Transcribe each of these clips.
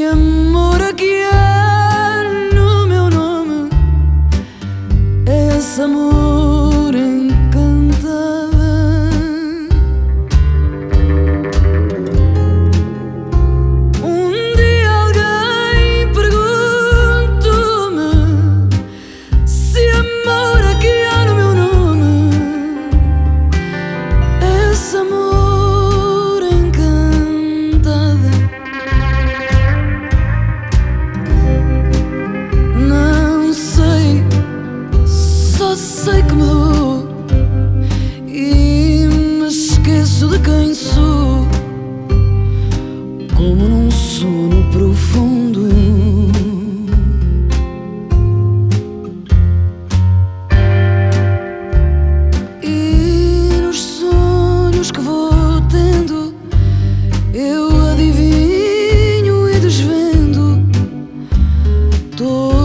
Indian. sei que mudou E me esqueço de quem sou. Como num sono profundo. E nos sonhos que vou tendo Eu adivinho e desvendo Todo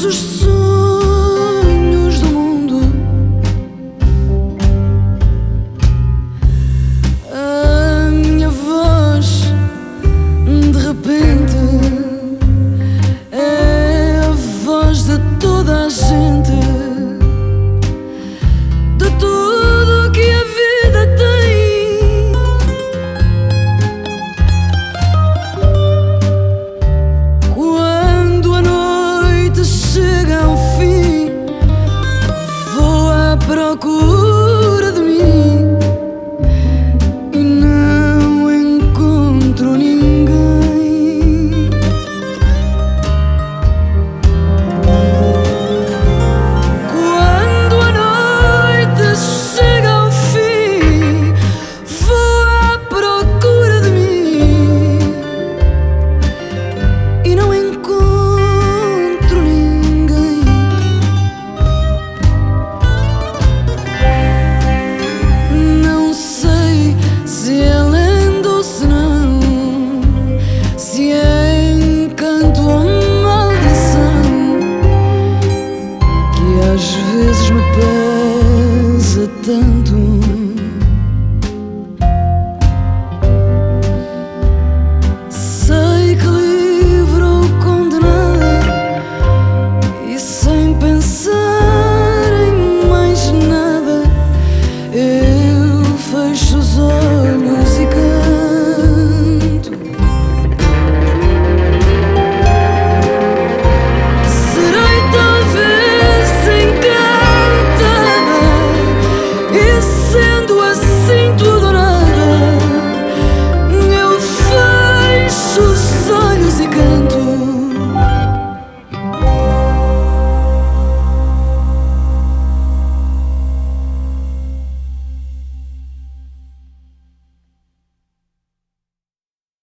todos os procuro. Às vezes me pesa tanto.